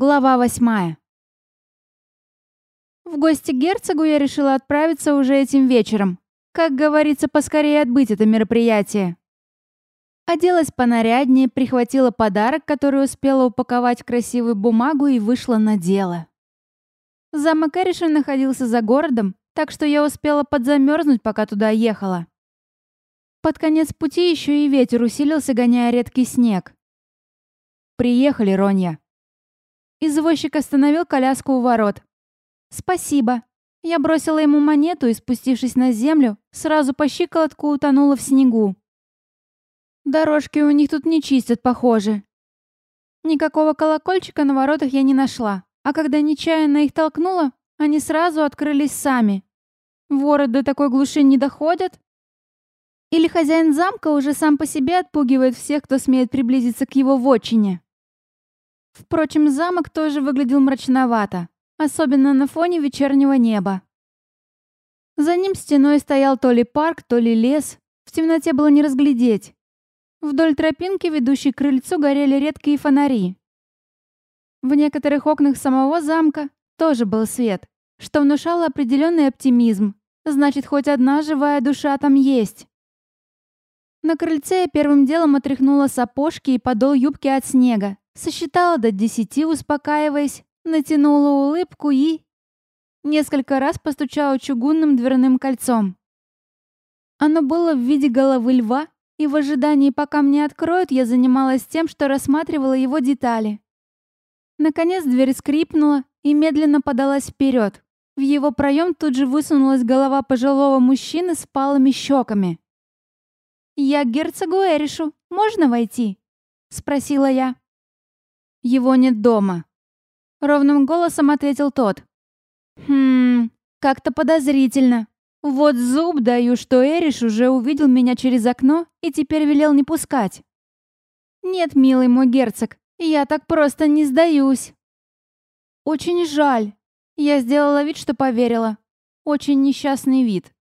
Глава восьмая. В гости к герцогу я решила отправиться уже этим вечером. Как говорится, поскорее отбыть это мероприятие. Оделась понаряднее, прихватила подарок, который успела упаковать в красивую бумагу и вышла на дело. Замок Эриша находился за городом, так что я успела подзамерзнуть, пока туда ехала. Под конец пути еще и ветер усилился, гоняя редкий снег. «Приехали, Ронья», Извозчик остановил коляску у ворот. «Спасибо». Я бросила ему монету и, спустившись на землю, сразу по щиколотку утонула в снегу. Дорожки у них тут не чистят, похоже. Никакого колокольчика на воротах я не нашла, а когда нечаянно их толкнула, они сразу открылись сами. Воры до такой глуши не доходят? Или хозяин замка уже сам по себе отпугивает всех, кто смеет приблизиться к его вотчине? Впрочем, замок тоже выглядел мрачновато, особенно на фоне вечернего неба. За ним стеной стоял то ли парк, то ли лес, в темноте было не разглядеть. Вдоль тропинки, ведущей к крыльцу, горели редкие фонари. В некоторых окнах самого замка тоже был свет, что внушало определенный оптимизм. Значит, хоть одна живая душа там есть. На крыльце я первым делом отряхнула сапожки и подол юбки от снега, Сосчитала до десяти, успокаиваясь, натянула улыбку и... Несколько раз постучала чугунным дверным кольцом. Оно было в виде головы льва, и в ожидании, пока мне откроют, я занималась тем, что рассматривала его детали. Наконец дверь скрипнула и медленно подалась вперед. В его проем тут же высунулась голова пожилого мужчины с палыми щеками. «Я герцогу Эришу. Можно войти?» — спросила я. Его нет дома. Ровным голосом ответил тот. Хм, как-то подозрительно. Вот зуб даю, что Эриш уже увидел меня через окно и теперь велел не пускать. Нет, милый мой герцог, я так просто не сдаюсь. Очень жаль. Я сделала вид, что поверила. Очень несчастный вид.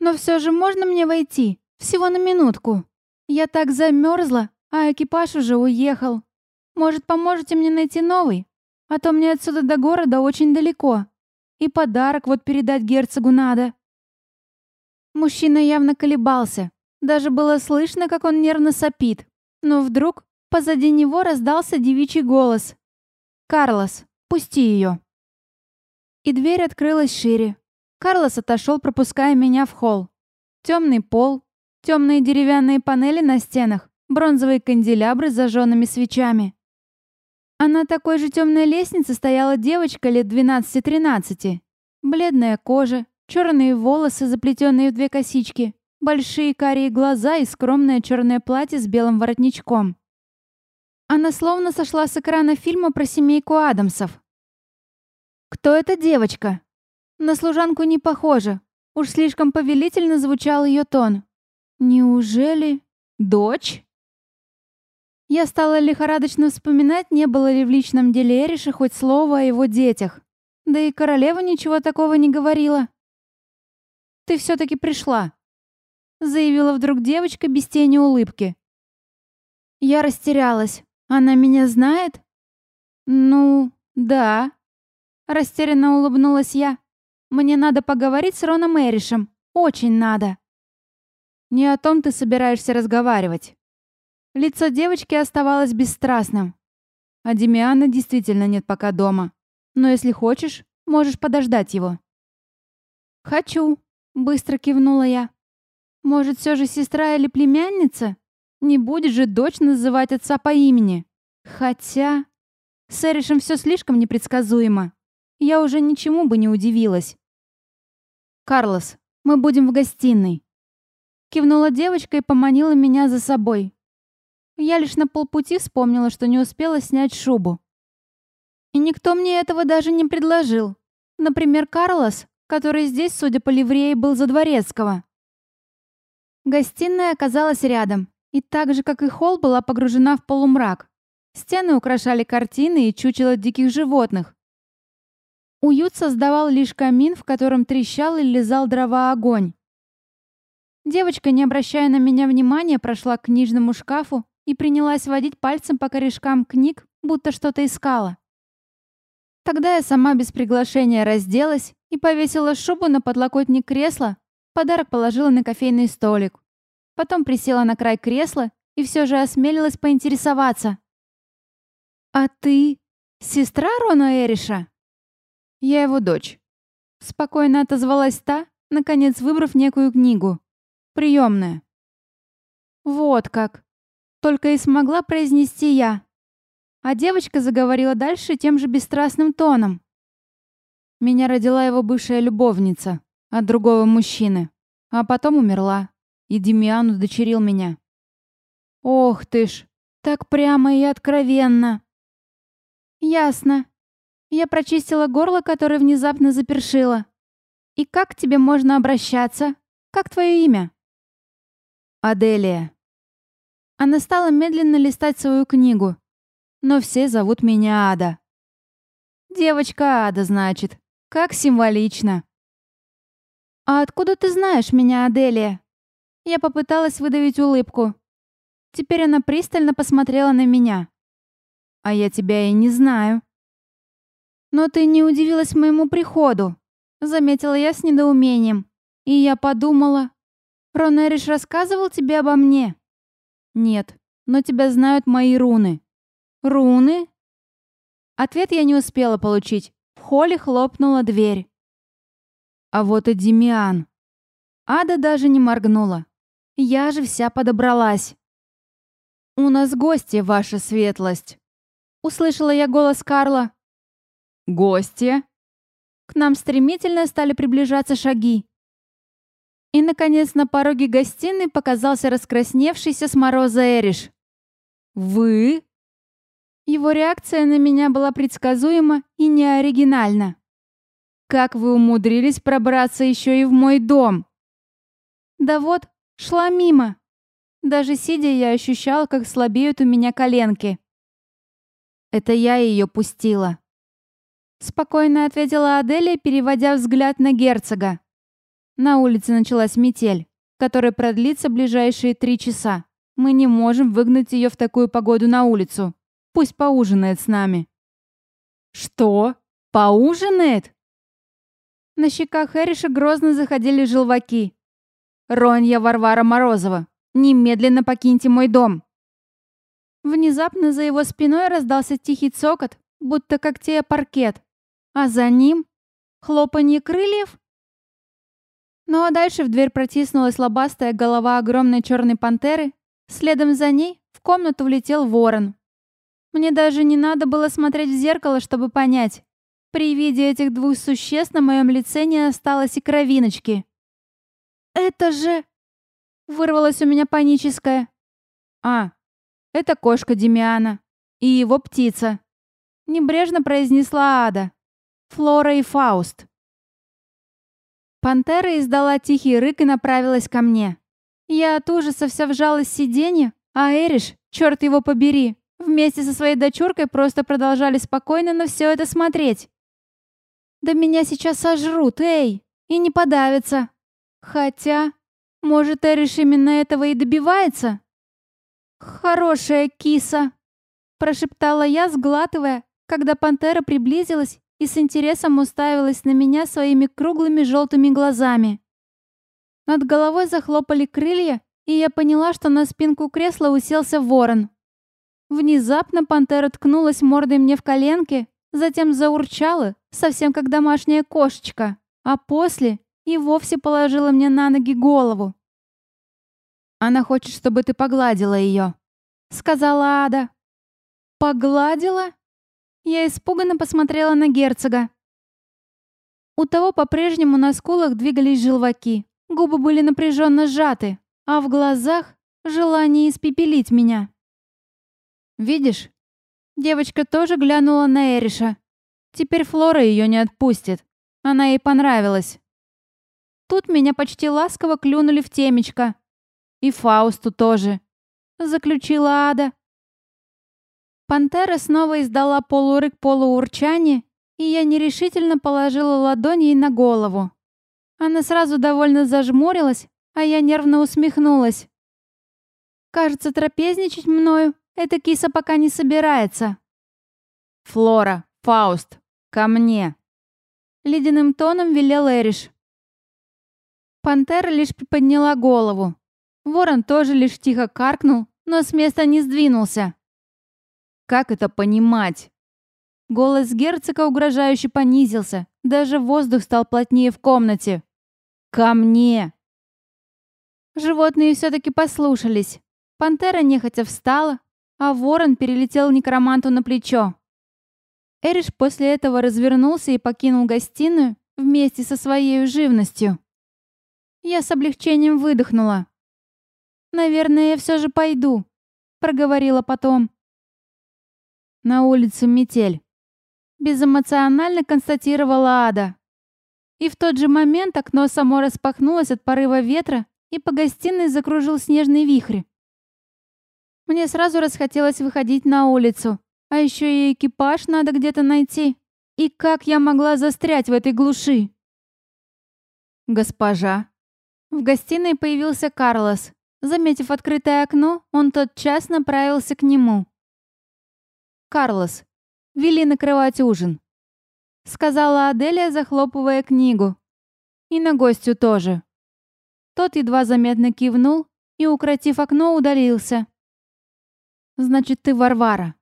Но все же можно мне войти? Всего на минутку. Я так замерзла, а экипаж уже уехал. Может, поможете мне найти новый? А то мне отсюда до города очень далеко. И подарок вот передать герцогу надо». Мужчина явно колебался. Даже было слышно, как он нервно сопит. Но вдруг позади него раздался девичий голос. «Карлос, пусти ее». И дверь открылась шире. Карлос отошел, пропуская меня в холл. Темный пол, темные деревянные панели на стенах, бронзовые канделябры с зажженными свечами. А на такой же темной лестнице стояла девочка лет 12-13. Бледная кожа, черные волосы, заплетенные в две косички, большие карие глаза и скромное черное платье с белым воротничком. Она словно сошла с экрана фильма про семейку Адамсов. «Кто эта девочка?» На служанку не похожа. Уж слишком повелительно звучал ее тон. «Неужели... дочь?» Я стала лихорадочно вспоминать, не было ли в личном деле Эриша хоть слова о его детях. Да и королева ничего такого не говорила. «Ты все-таки пришла», — заявила вдруг девочка без тени улыбки. Я растерялась. Она меня знает? Ну, да. Растерянно улыбнулась я. Мне надо поговорить с Роном Эришем. Очень надо. Не о том ты собираешься разговаривать. Лицо девочки оставалось бесстрастным. А Демиана действительно нет пока дома. Но если хочешь, можешь подождать его. «Хочу», — быстро кивнула я. «Может, все же сестра или племянница? Не будет же дочь называть отца по имени. Хотя...» С Эришем все слишком непредсказуемо. Я уже ничему бы не удивилась. «Карлос, мы будем в гостиной». Кивнула девочка и поманила меня за собой, я лишь на полпути вспомнила, что не успела снять шубу. И никто мне этого даже не предложил. Например, Карлос, который здесь, судя по ливрее, был за дворецкого. Гостиная оказалась рядом, и так же, как и холл, была погружена в полумрак. Стены украшали картины и чучело диких животных. Уют создавал лишь камин, в котором трещал и лизал дрова огонь. Девочка, не обращая на меня внимания, прошла к книжному шкафу и принялась водить пальцем по корешкам книг, будто что-то искала. Тогда я сама без приглашения разделась и повесила шубу на подлокотник кресла, подарок положила на кофейный столик. Потом присела на край кресла и все же осмелилась поинтересоваться. «А ты сестра Рона Эриша?» «Я его дочь». Спокойно отозвалась та, наконец выбрав некую книгу. Приемная. «Вот как!» Только и смогла произнести я. А девочка заговорила дальше тем же бесстрастным тоном. Меня родила его бывшая любовница от другого мужчины, а потом умерла, и Демиан удочерил меня. Ох ты ж, так прямо и откровенно. Ясно. Я прочистила горло, которое внезапно запершило. И как к тебе можно обращаться? Как твое имя? Аделия. Она стала медленно листать свою книгу. Но все зовут меня Ада. Девочка Ада, значит. Как символично. «А откуда ты знаешь меня, Аделия?» Я попыталась выдавить улыбку. Теперь она пристально посмотрела на меня. «А я тебя и не знаю». «Но ты не удивилась моему приходу», — заметила я с недоумением. И я подумала, Рон Эриш рассказывал тебе обо мне? Нет, но тебя знают мои руны. Руны? Ответ я не успела получить. В холле хлопнула дверь. А вот и Демиан. Ада даже не моргнула. Я же вся подобралась. «У нас гости, ваша светлость!» Услышала я голос Карла. «Гости?» К нам стремительно стали приближаться шаги. И, наконец, на пороге гостиной показался раскрасневшийся с мороза Эриш. «Вы?» Его реакция на меня была предсказуема и неоригинальна. «Как вы умудрились пробраться еще и в мой дом?» «Да вот, шла мимо. Даже сидя, я ощущала, как слабеют у меня коленки. Это я ее пустила. Спокойно ответила Аделия, переводя взгляд на герцога. На улице началась метель, которая продлится ближайшие три часа. Мы не можем выгнать ее в такую погоду на улицу. Пусть поужинает с нами». «Что? Поужинает?» На щеках Эриша грозно заходили желваки. «Ронья Варвара Морозова, немедленно покиньте мой дом!» Внезапно за его спиной раздался тихий цокот, будто когтея паркет, а за ним — хлопанье крыльев ну а дальше в дверь протиснулась лобастая голова огромной черной пантеры. Следом за ней в комнату влетел ворон. Мне даже не надо было смотреть в зеркало, чтобы понять. При виде этих двух существ на моем лице не осталось и кровиночки. «Это же...» Вырвалось у меня паническое. «А, это кошка Демиана. И его птица», — небрежно произнесла Ада. «Флора и Фауст». Пантера издала тихий рык и направилась ко мне. Я от ужаса вся вжалась в сиденье, а Эриш, черт его побери, вместе со своей дочуркой просто продолжали спокойно на все это смотреть. Да меня сейчас сожрут, эй, и не подавятся. Хотя, может, Эриш именно этого и добивается? Хорошая киса, прошептала я, сглатывая, когда пантера приблизилась и с интересом уставилась на меня своими круглыми желтыми глазами. Над головой захлопали крылья, и я поняла, что на спинку кресла уселся ворон. Внезапно пантера ткнулась мордой мне в коленки, затем заурчала, совсем как домашняя кошечка, а после и вовсе положила мне на ноги голову. «Она хочет, чтобы ты погладила ее», — сказала Ада. «Погладила?» Я испуганно посмотрела на герцога. У того по-прежнему на скулах двигались желваки, губы были напряженно сжаты, а в глазах желание испепелить меня. «Видишь?» Девочка тоже глянула на Эриша. Теперь Флора ее не отпустит. Она ей понравилась. Тут меня почти ласково клюнули в темечко. И Фаусту тоже. Заключила Ада. Пантера снова издала полурык-полуурчание, и я нерешительно положила ладонь ей на голову. Она сразу довольно зажмурилась, а я нервно усмехнулась. Кажется, трапезничать мною эта киса пока не собирается. «Флора, Фауст, Ко мне!» Ледяным тоном велел Эриш. Пантера лишь приподняла голову. Ворон тоже лишь тихо каркнул, но с места не сдвинулся. «Как это понимать?» Голос герцога угрожающе понизился. Даже воздух стал плотнее в комнате. «Ко мне!» Животные все-таки послушались. Пантера нехотя встала, а ворон перелетел некроманту на плечо. Эриш после этого развернулся и покинул гостиную вместе со своей живностью. Я с облегчением выдохнула. «Наверное, я все же пойду», — проговорила потом. На улице метель. Безэмоционально констатировала Ада. И в тот же момент окно само распахнулось от порыва ветра, и по гостиной закружил снежный вихрь. Мне сразу расхотелось выходить на улицу, а еще и экипаж надо где-то найти. И как я могла застрять в этой глуши? Госпожа. В гостиной появился Карлос. Заметив открытое окно, он тотчас направился к нему. «Карлос, вели накрывать ужин», — сказала Аделия, захлопывая книгу. «И на гостю тоже». Тот едва заметно кивнул и, укротив окно, удалился. «Значит, ты Варвара».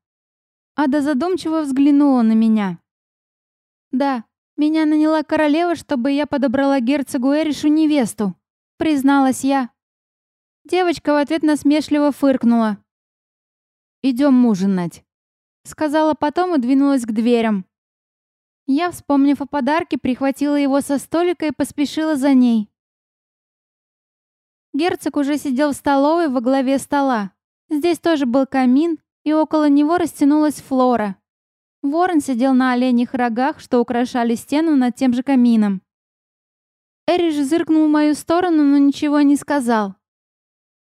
Ада задумчиво взглянула на меня. «Да, меня наняла королева, чтобы я подобрала герцогу Эришу невесту», — призналась я. Девочка в ответ насмешливо фыркнула. «Идем ужинать», — сказала потом и двинулась к дверям. Я, вспомнив о подарке, прихватила его со столика и поспешила за ней. Герцог уже сидел в столовой во главе стола. Здесь тоже был камин, и около него растянулась флора. Ворон сидел на оленьих рогах, что украшали стену над тем же камином. Эриш зыркнул в мою сторону, но ничего не сказал.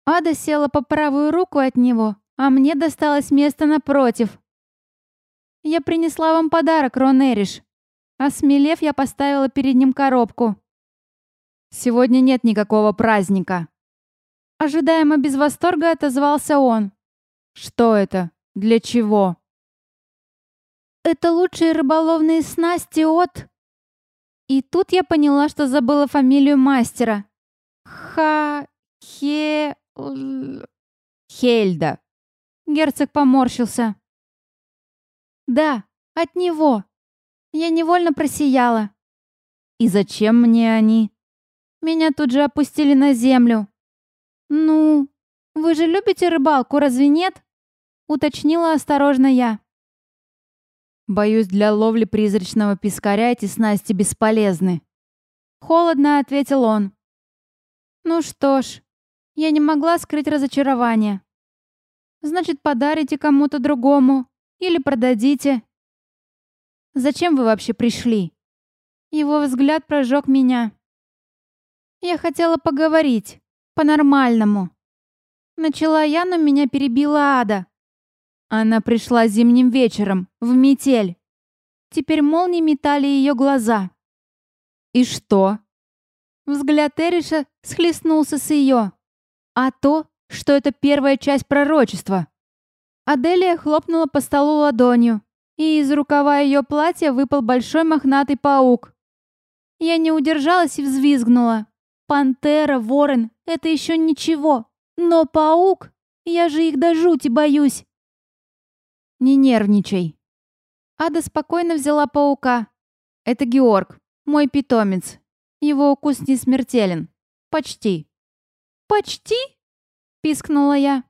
Ада села по правую руку от него, а мне досталось место напротив. «Я принесла вам подарок, Рон Эриш». Осмелев, я поставила перед ним коробку. «Сегодня нет никакого праздника». Ожидаемо без восторга отозвался он. «Что это? Для чего?» «Это лучшие рыболовные снасти от...» И тут я поняла, что забыла фамилию мастера. Ха-хе... Хельда. Герцог поморщился. Да, от него. Я невольно просияла. И зачем мне они? Меня тут же опустили на землю. Ну, вы же любите рыбалку, разве нет? Уточнила осторожно я. Боюсь, для ловли призрачного пескаря эти снасти бесполезны. Холодно ответил он. Ну что ж, я не могла скрыть разочарование. Значит, подарите кому-то другому или продадите. Зачем вы вообще пришли? Его взгляд прожег меня. Я хотела поговорить. По-нормальному. Начала я, но меня перебила Ада. Она пришла зимним вечером, в метель. Теперь молнии метали ее глаза. И что? Взгляд Эриша схлестнулся с ее а то, что это первая часть пророчества. Аделия хлопнула по столу ладонью, и из рукава ее платья выпал большой мохнатый паук. Я не удержалась и взвизгнула. Пантера, ворон — это еще ничего. Но паук? Я же их до жути боюсь. Не нервничай. Ада спокойно взяла паука. Это Георг, мой питомец. Его укус не смертелен. Почти. «Почти?» — пискнула я.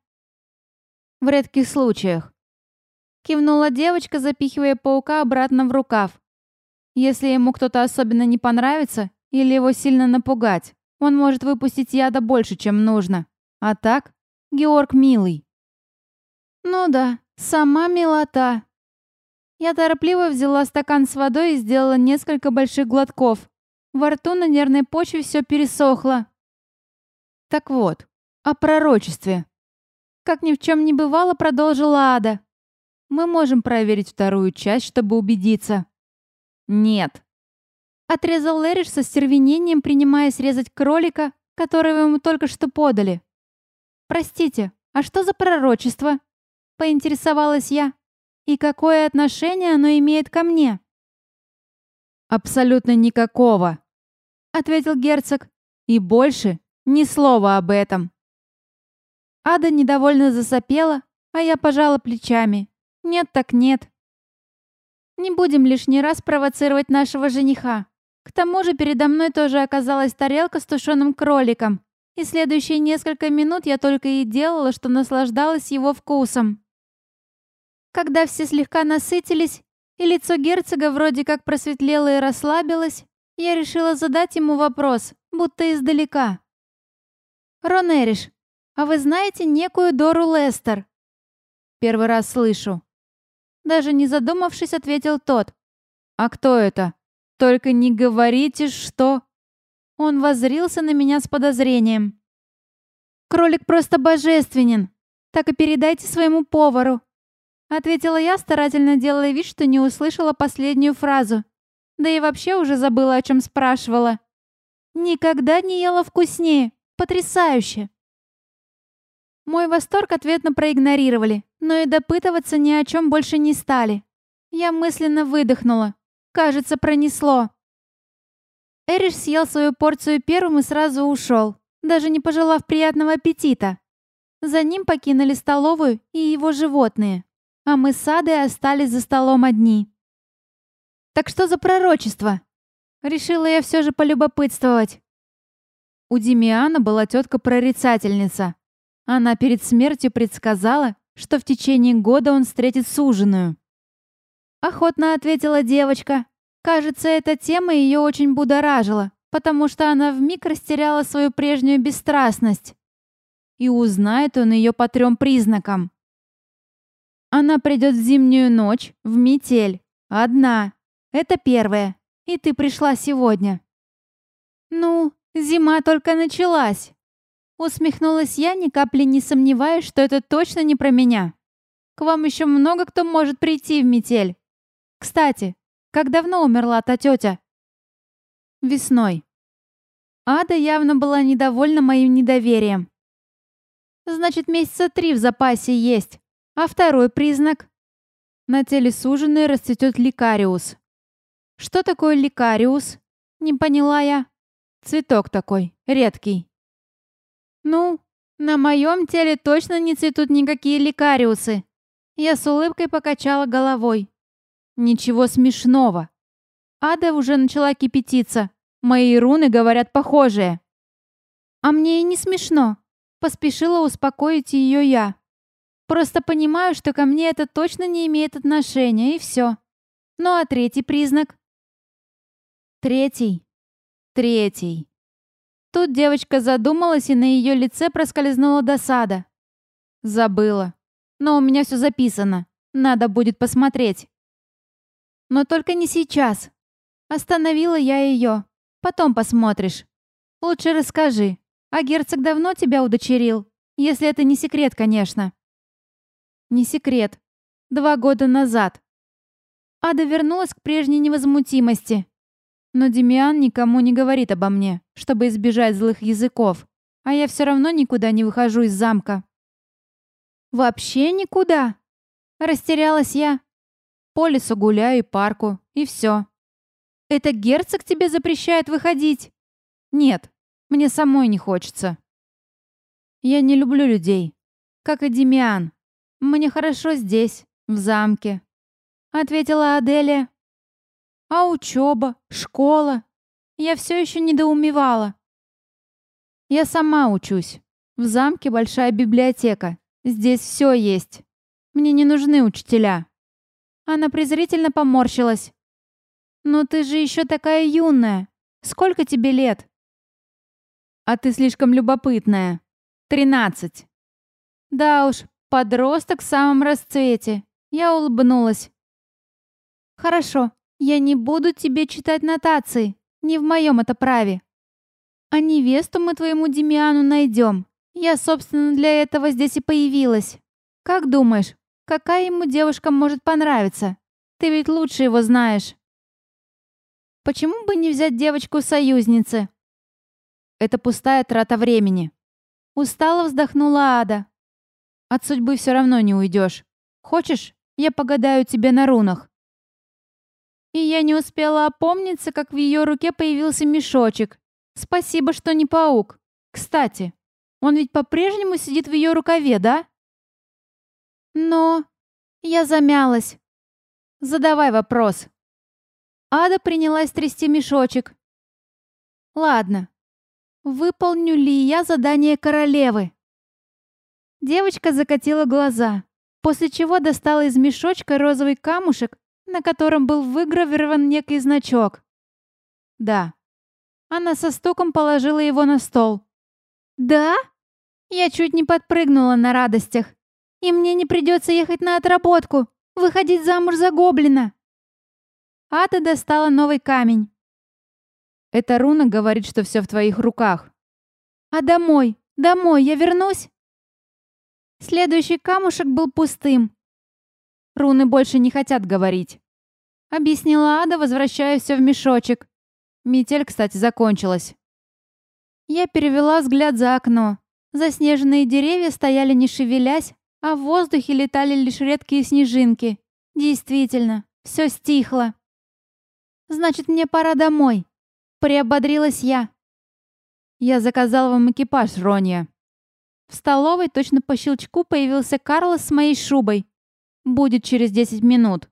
«В редких случаях». Кивнула девочка, запихивая паука обратно в рукав. Если ему кто-то особенно не понравится или его сильно напугать, он может выпустить яда больше, чем нужно. А так, Георг милый. Ну да, сама милота. Я торопливо взяла стакан с водой и сделала несколько больших глотков. Во рту на нервной почве все пересохло. Так вот, о пророчестве. Как ни в чем не бывало, продолжила Ада. Мы можем проверить вторую часть, чтобы убедиться. Нет. Отрезал Лэриш со стервенением, принимая срезать кролика, которого ему только что подали. Простите, а что за пророчество? Поинтересовалась я. И какое отношение оно имеет ко мне? Абсолютно никакого, ответил герцог. И больше ни слова об этом. Ада недовольно засопела, а я пожала плечами. Нет так нет. Не будем лишний раз провоцировать нашего жениха. К тому же передо мной тоже оказалась тарелка с тушеным кроликом, и следующие несколько минут я только и делала, что наслаждалась его вкусом. Когда все слегка насытились, и лицо герцога вроде как просветлело и расслабилось, я решила задать ему вопрос, будто издалека. «Ронериш, а вы знаете некую Дору Лестер?» «Первый раз слышу». Даже не задумавшись, ответил тот. «А кто это? Только не говорите, что...» Он воззрился на меня с подозрением. «Кролик просто божественен. Так и передайте своему повару», ответила я, старательно делая вид, что не услышала последнюю фразу. Да и вообще уже забыла, о чем спрашивала. Никогда не ела вкуснее. Потрясающе. Мой восторг ответно проигнорировали, но и допытываться ни о чем больше не стали. Я мысленно выдохнула. Кажется, пронесло. Эриш съел свою порцию первым и сразу ушел, даже не пожелав приятного аппетита. За ним покинули столовую и его животные, а мы с Адой остались за столом одни. Так что за пророчество? Решила я все же полюбопытствовать. У Демиана была тетка-прорицательница. Она перед смертью предсказала, что в течение года он встретит суженую. Охотно ответила девочка. Кажется, эта тема ее очень будоражила, потому что она вмиг растеряла свою прежнюю бесстрастность. И узнает он ее по трем признакам. Она придет в зимнюю ночь, в метель, одна, это первое. И ты пришла сегодня. Ну, зима только началась. Усмехнулась я, ни капли не сомневаясь, что это точно не про меня. К вам еще много кто может прийти в метель. Кстати, как давно умерла та тетя? Весной. Ада явно была недовольна моим недоверием. Значит, месяца три в запасе есть. А второй признак? На теле суженой расцветет ликариус. Что такое ликариус? Не поняла я. Цветок такой, редкий. Ну, на моем теле точно не цветут никакие ликариусы. Я с улыбкой покачала головой. Ничего смешного. Ада уже начала кипятиться. Мои руны говорят похожие. А мне и не смешно. Поспешила успокоить ее я. Просто понимаю, что ко мне это точно не имеет отношения, и все. Ну а третий признак? Третий. Третий. Тут девочка задумалась, и на ее лице проскользнула досада. Забыла. Но у меня все записано. Надо будет посмотреть. Но только не сейчас. Остановила я ее. Потом посмотришь. Лучше расскажи. А герцог давно тебя удочерил? Если это не секрет, конечно. Не секрет. Два года назад. Ада вернулась к прежней невозмутимости. Но Демиан никому не говорит обо мне, чтобы избежать злых языков. А я все равно никуда не выхожу из замка. Вообще никуда. Растерялась я. По лесу гуляю и парку, и все. Это герцог тебе запрещает выходить? Нет, мне самой не хочется. Я не люблю людей, как и Демиан. Мне хорошо здесь, в замке. Ответила Аделия, а учеба, школа? Я все еще недоумевала. Я сама учусь. В замке большая библиотека. Здесь все есть. Мне не нужны учителя. Она презрительно поморщилась. «Но ты же еще такая юная. Сколько тебе лет?» «А ты слишком любопытная. Тринадцать». «Да уж, подросток в самом расцвете». Я улыбнулась. «Хорошо, я не буду тебе читать нотации. Не в моем это праве. А невесту мы твоему Демиану найдем. Я, собственно, для этого здесь и появилась. Как думаешь, какая ему девушка может понравиться? Ты ведь лучше его знаешь. Почему бы не взять девочку-союзницы? Это пустая трата времени. Устало вздохнула Ада. От судьбы все равно не уйдешь. Хочешь, я погадаю тебе на рунах? И я не успела опомниться, как в ее руке появился мешочек. Спасибо, что не паук. Кстати, он ведь по-прежнему сидит в ее рукаве, да? Но... Я замялась. Задавай вопрос. Ада принялась трясти мешочек. Ладно. Выполню ли я задание королевы? Девочка закатила глаза, после чего достала из мешочка розовый камушек, на котором был выгравирован некий значок. Да. Она со стуком положила его на стол. «Да?» Я чуть не подпрыгнула на радостях. «И мне не придется ехать на отработку, выходить замуж за гоблина!» Ада достала новый камень. «Эта руна говорит, что все в твоих руках». «А домой? Домой я вернусь?» Следующий камушек был пустым. «Руны больше не хотят говорить», — объяснила Ада, возвращая все в мешочек. Метель, кстати, закончилась. Я перевела взгляд за окно. Заснеженные деревья стояли не шевелясь, а в воздухе летали лишь редкие снежинки. Действительно, все стихло. «Значит, мне пора домой», — приободрилась я. «Я заказал вам экипаж, Ронья». В столовой точно по щелчку появился Карлос с моей шубой. «Будет через десять минут».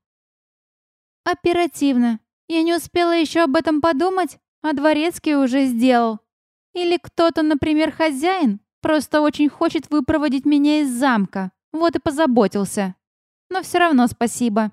Оперативно. Я не успела еще об этом подумать, а Дворецкий уже сделал. Или кто-то, например, хозяин, просто очень хочет выпроводить меня из замка. Вот и позаботился. Но все равно спасибо.